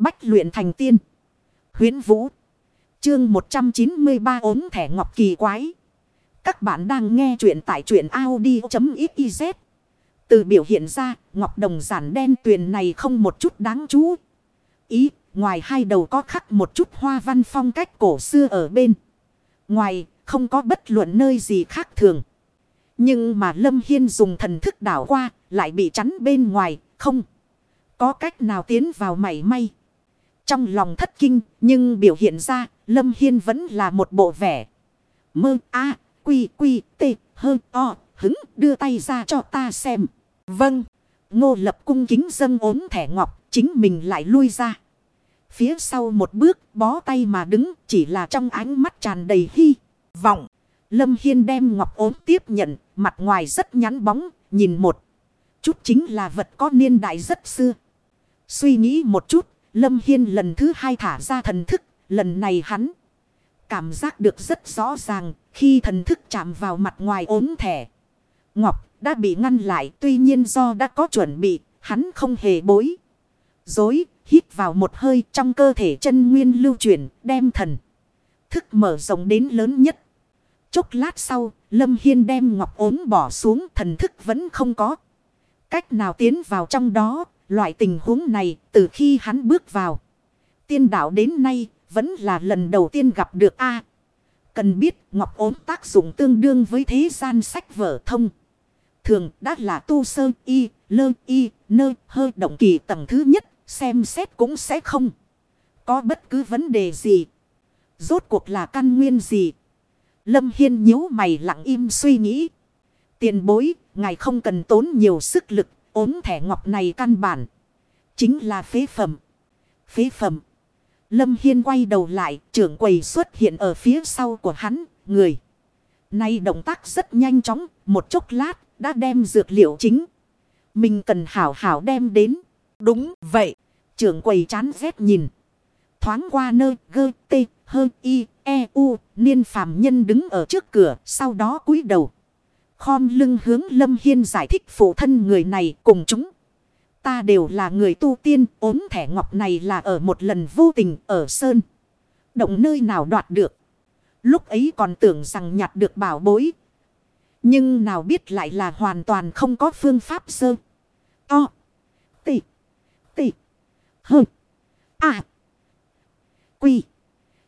Bách luyện thành tiên. Huyến Vũ. Chương 193 ốm thẻ ngọc kỳ quái. Các bạn đang nghe truyện tại truyện Audi.xyz. Từ biểu hiện ra, ngọc đồng giản đen tuyền này không một chút đáng chú. Ý, ngoài hai đầu có khắc một chút hoa văn phong cách cổ xưa ở bên. Ngoài, không có bất luận nơi gì khác thường. Nhưng mà Lâm Hiên dùng thần thức đảo qua, lại bị chắn bên ngoài, không. Có cách nào tiến vào mảy may. Trong lòng thất kinh, nhưng biểu hiện ra, Lâm Hiên vẫn là một bộ vẻ. Mơ a quy quy t hơ o hứng đưa tay ra cho ta xem. Vâng. Ngô lập cung kính dâng ốm thẻ ngọc, chính mình lại lui ra. Phía sau một bước bó tay mà đứng chỉ là trong ánh mắt tràn đầy hy vọng. Lâm Hiên đem ngọc ốm tiếp nhận, mặt ngoài rất nhắn bóng, nhìn một chút chính là vật có niên đại rất xưa. Suy nghĩ một chút, Lâm Hiên lần thứ hai thả ra thần thức, lần này hắn cảm giác được rất rõ ràng khi thần thức chạm vào mặt ngoài ốm thẻ. Ngọc đã bị ngăn lại tuy nhiên do đã có chuẩn bị, hắn không hề bối. Dối, hít vào một hơi trong cơ thể chân nguyên lưu chuyển, đem thần. Thức mở rộng đến lớn nhất. Chốc lát sau, Lâm Hiên đem ngọc ốm bỏ xuống thần thức vẫn không có. Cách nào tiến vào trong đó, loại tình huống này từ khi hắn bước vào. Tiên đạo đến nay, vẫn là lần đầu tiên gặp được A. cần biết ngọc ốm tác dụng tương đương với thế gian sách vở thông. Thường đã là tu sơ y, lơ y, nơ, hơi động kỳ tầng thứ nhất, xem xét cũng sẽ không. Có bất cứ vấn đề gì. Rốt cuộc là căn nguyên gì. Lâm Hiên nhíu mày lặng im suy nghĩ. Tiền bối, ngài không cần tốn nhiều sức lực, ốm thẻ ngọc này căn bản. Chính là phế phẩm. Phế phẩm. Lâm Hiên quay đầu lại, trưởng quầy xuất hiện ở phía sau của hắn, người. Nay động tác rất nhanh chóng, một chốc lát, đã đem dược liệu chính. Mình cần hảo hảo đem đến. Đúng vậy, trưởng quầy chán rét nhìn. Thoáng qua nơi gơ tê hơ y e u niên phàm nhân đứng ở trước cửa sau đó cúi đầu. Khom lưng hướng Lâm Hiên giải thích phụ thân người này cùng chúng. Ta đều là người tu tiên, ốm thẻ ngọc này là ở một lần vô tình ở Sơn. Động nơi nào đoạt được. Lúc ấy còn tưởng rằng nhặt được bảo bối. Nhưng nào biết lại là hoàn toàn không có phương pháp sơ. To. Tị. Tị. Hơ. À. Quy.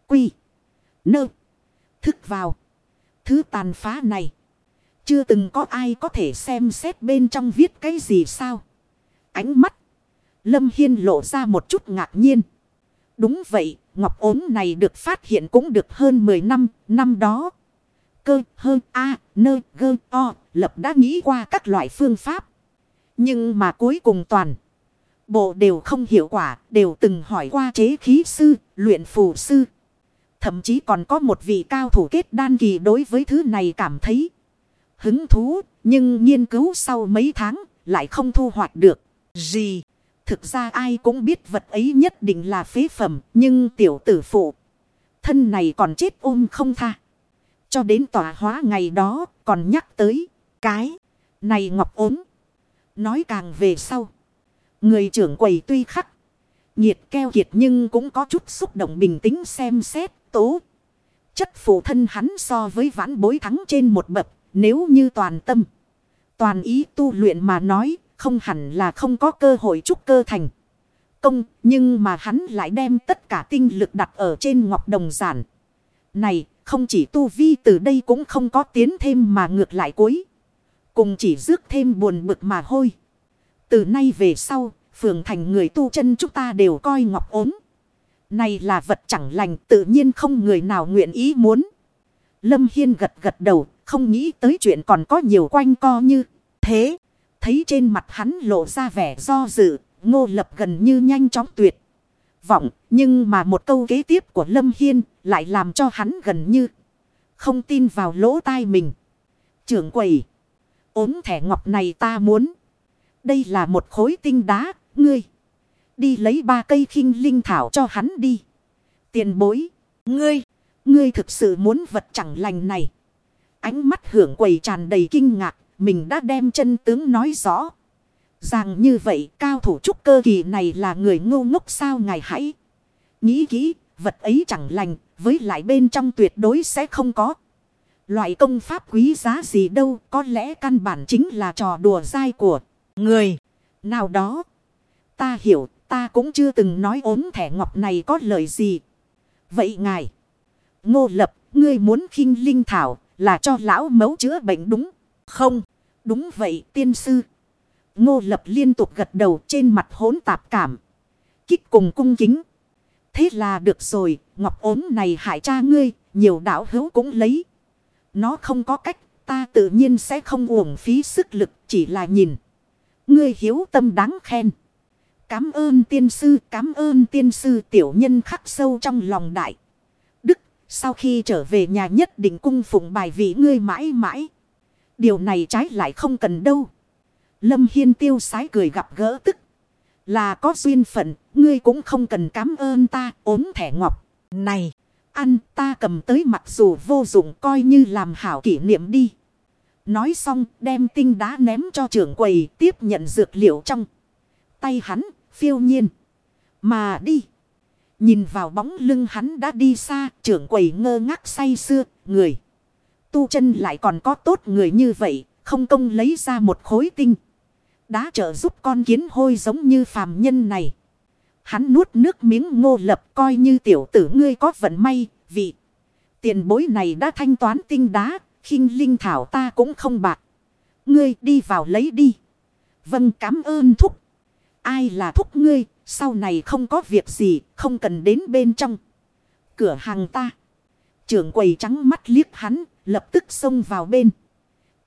Quy. Nơ. Thức vào. Thứ tàn phá này. Chưa từng có ai có thể xem xét bên trong viết cái gì sao. Ánh mắt. Lâm Hiên lộ ra một chút ngạc nhiên. Đúng vậy, ngọc ốm này được phát hiện cũng được hơn 10 năm, năm đó. Cơ, hơn, a, nơ, gơ, o, lập đã nghĩ qua các loại phương pháp. Nhưng mà cuối cùng toàn. Bộ đều không hiệu quả, đều từng hỏi qua chế khí sư, luyện phù sư. Thậm chí còn có một vị cao thủ kết đan kỳ đối với thứ này cảm thấy hứng thú, nhưng nghiên cứu sau mấy tháng lại không thu hoạch được gì. Thực ra ai cũng biết vật ấy nhất định là phế phẩm, nhưng tiểu tử phụ thân này còn chết ôm không tha. Cho đến tòa hóa ngày đó còn nhắc tới cái này ngọc ốm. Nói càng về sau. Người trưởng quầy tuy khắc. Nhiệt keo kiệt nhưng cũng có chút xúc động bình tĩnh xem xét tố. Chất phụ thân hắn so với vãn bối thắng trên một bậc. Nếu như toàn tâm. Toàn ý tu luyện mà nói. Không hẳn là không có cơ hội trúc cơ thành. Công. Nhưng mà hắn lại đem tất cả tinh lực đặt ở trên ngọc đồng giản. Này không chỉ tu vi từ đây cũng không có tiến thêm mà ngược lại cuối. Cùng chỉ rước thêm buồn bực mà hôi. Từ nay về sau, phường thành người tu chân chúng ta đều coi ngọc ốm. Này là vật chẳng lành tự nhiên không người nào nguyện ý muốn. Lâm Hiên gật gật đầu, không nghĩ tới chuyện còn có nhiều quanh co như thế. Thấy trên mặt hắn lộ ra vẻ do dự, ngô lập gần như nhanh chóng tuyệt. Vọng, nhưng mà một câu kế tiếp của Lâm Hiên lại làm cho hắn gần như không tin vào lỗ tai mình. Trưởng quầy, ốm thẻ ngọc này ta muốn. Đây là một khối tinh đá, ngươi. Đi lấy ba cây khinh linh thảo cho hắn đi. Tiền bối, ngươi, ngươi thực sự muốn vật chẳng lành này. Ánh mắt hưởng quầy tràn đầy kinh ngạc, mình đã đem chân tướng nói rõ. Rằng như vậy cao thủ trúc cơ kỳ này là người ngu ngốc sao ngài hãy. Nghĩ kỹ vật ấy chẳng lành với lại bên trong tuyệt đối sẽ không có. Loại công pháp quý giá gì đâu có lẽ căn bản chính là trò đùa dai của người nào đó. Ta hiểu ta cũng chưa từng nói ốm thẻ ngọc này có lời gì. Vậy ngài. Ngô lập ngươi muốn khinh linh thảo là cho lão mấu chữa bệnh đúng không? Đúng vậy tiên sư. Ngô lập liên tục gật đầu trên mặt hỗn tạp cảm. Kích cùng cung kính. Thế là được rồi, ngọc ốm này hại cha ngươi, nhiều đạo hữu cũng lấy. Nó không có cách, ta tự nhiên sẽ không uổng phí sức lực, chỉ là nhìn. Ngươi hiếu tâm đáng khen. Cám ơn tiên sư, cám ơn tiên sư tiểu nhân khắc sâu trong lòng đại. Sau khi trở về nhà nhất định cung phụng bài vị ngươi mãi mãi. Điều này trái lại không cần đâu. Lâm Hiên tiêu sái cười gặp gỡ tức. Là có duyên phận, ngươi cũng không cần cảm ơn ta, ốm thẻ ngọc. Này, ăn ta cầm tới mặc dù vô dụng coi như làm hảo kỷ niệm đi. Nói xong đem tinh đá ném cho trưởng quầy tiếp nhận dược liệu trong. Tay hắn, phiêu nhiên. Mà đi. Nhìn vào bóng lưng hắn đã đi xa, trưởng quầy ngơ ngác say xưa, người. Tu chân lại còn có tốt người như vậy, không công lấy ra một khối tinh đá trợ giúp con kiến hôi giống như phàm nhân này. Hắn nuốt nước miếng ngô lập coi như tiểu tử ngươi có vận may, vì tiền bối này đã thanh toán tinh đá, khinh linh thảo ta cũng không bạc. Ngươi đi vào lấy đi. Vâng cảm ơn thúc. Ai là thúc ngươi, sau này không có việc gì, không cần đến bên trong. Cửa hàng ta. Trưởng quầy trắng mắt liếc hắn, lập tức xông vào bên.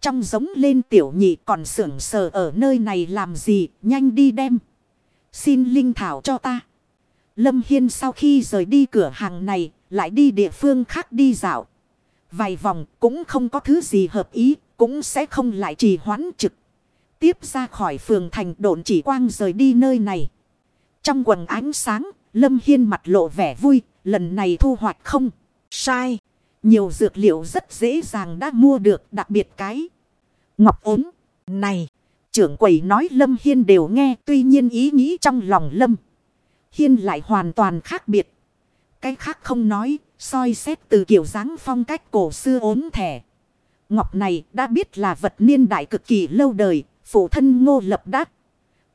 Trong giống lên tiểu nhị còn sưởng sờ ở nơi này làm gì, nhanh đi đem. Xin linh thảo cho ta. Lâm Hiên sau khi rời đi cửa hàng này, lại đi địa phương khác đi dạo. Vài vòng cũng không có thứ gì hợp ý, cũng sẽ không lại trì hoãn trực. Tiếp ra khỏi phường thành độn chỉ quang rời đi nơi này. Trong quần ánh sáng, Lâm Hiên mặt lộ vẻ vui, lần này thu hoạch không. Sai. Nhiều dược liệu rất dễ dàng đã mua được đặc biệt cái. Ngọc ốm. Này. Trưởng quầy nói Lâm Hiên đều nghe tuy nhiên ý nghĩ trong lòng Lâm. Hiên lại hoàn toàn khác biệt. Cái khác không nói. soi xét từ kiểu dáng phong cách cổ xưa ốm thẻ. Ngọc này đã biết là vật niên đại cực kỳ lâu đời. Phụ thân ngô lập đắc.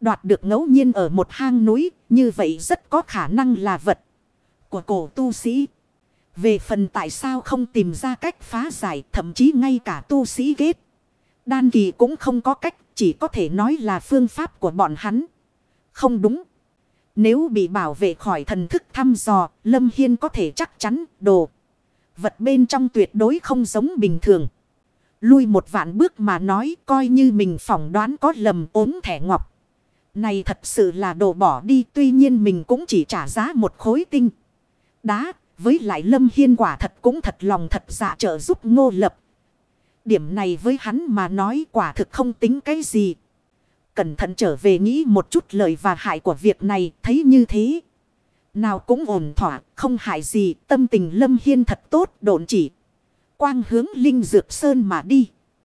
Đoạt được ngẫu nhiên ở một hang núi. Như vậy rất có khả năng là vật của cổ tu sĩ. Về phần tại sao không tìm ra cách phá giải thậm chí ngay cả tu sĩ kết. Đan kỳ cũng không có cách chỉ có thể nói là phương pháp của bọn hắn. Không đúng. Nếu bị bảo vệ khỏi thần thức thăm dò, Lâm Hiên có thể chắc chắn đồ. Vật bên trong tuyệt đối không giống bình thường. Lui một vạn bước mà nói coi như mình phỏng đoán có lầm ốm thẻ ngọc. Này thật sự là đồ bỏ đi tuy nhiên mình cũng chỉ trả giá một khối tinh. Đá với lại Lâm Hiên quả thật cũng thật lòng thật dạ trợ giúp ngô lập. Điểm này với hắn mà nói quả thực không tính cái gì. Cẩn thận trở về nghĩ một chút lợi và hại của việc này thấy như thế. Nào cũng ổn thỏa, không hại gì, tâm tình Lâm Hiên thật tốt, độn chỉ. Quang hướng Linh Dược Sơn mà đi.